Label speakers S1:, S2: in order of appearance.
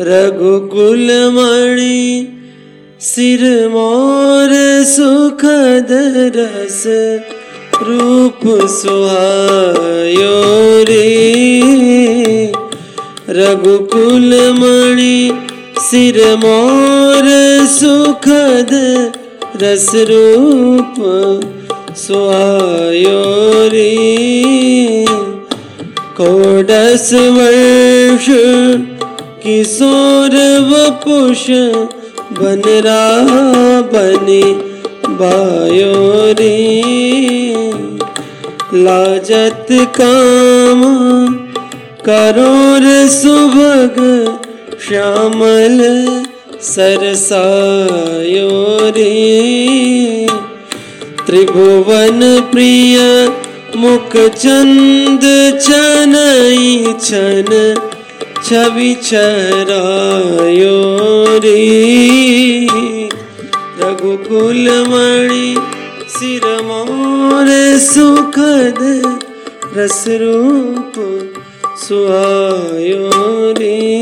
S1: रघुकुल मणि सिर मोर सुखद रस रूप सुहायो रे। रघुकुल मणि सिर मोर सुखद रस रूप सुहायो रे। कोडस वर्ष किशोर वपुष बनरा बने बायोरी लाजत काम करोर सुभग श्यामल सरसायोरी त्रिभुवन प्रिय मुख चंद चनई छन छवि चरायो रे रघुकुल मणि सिर मोर सुखद रस रूप सुहायो रे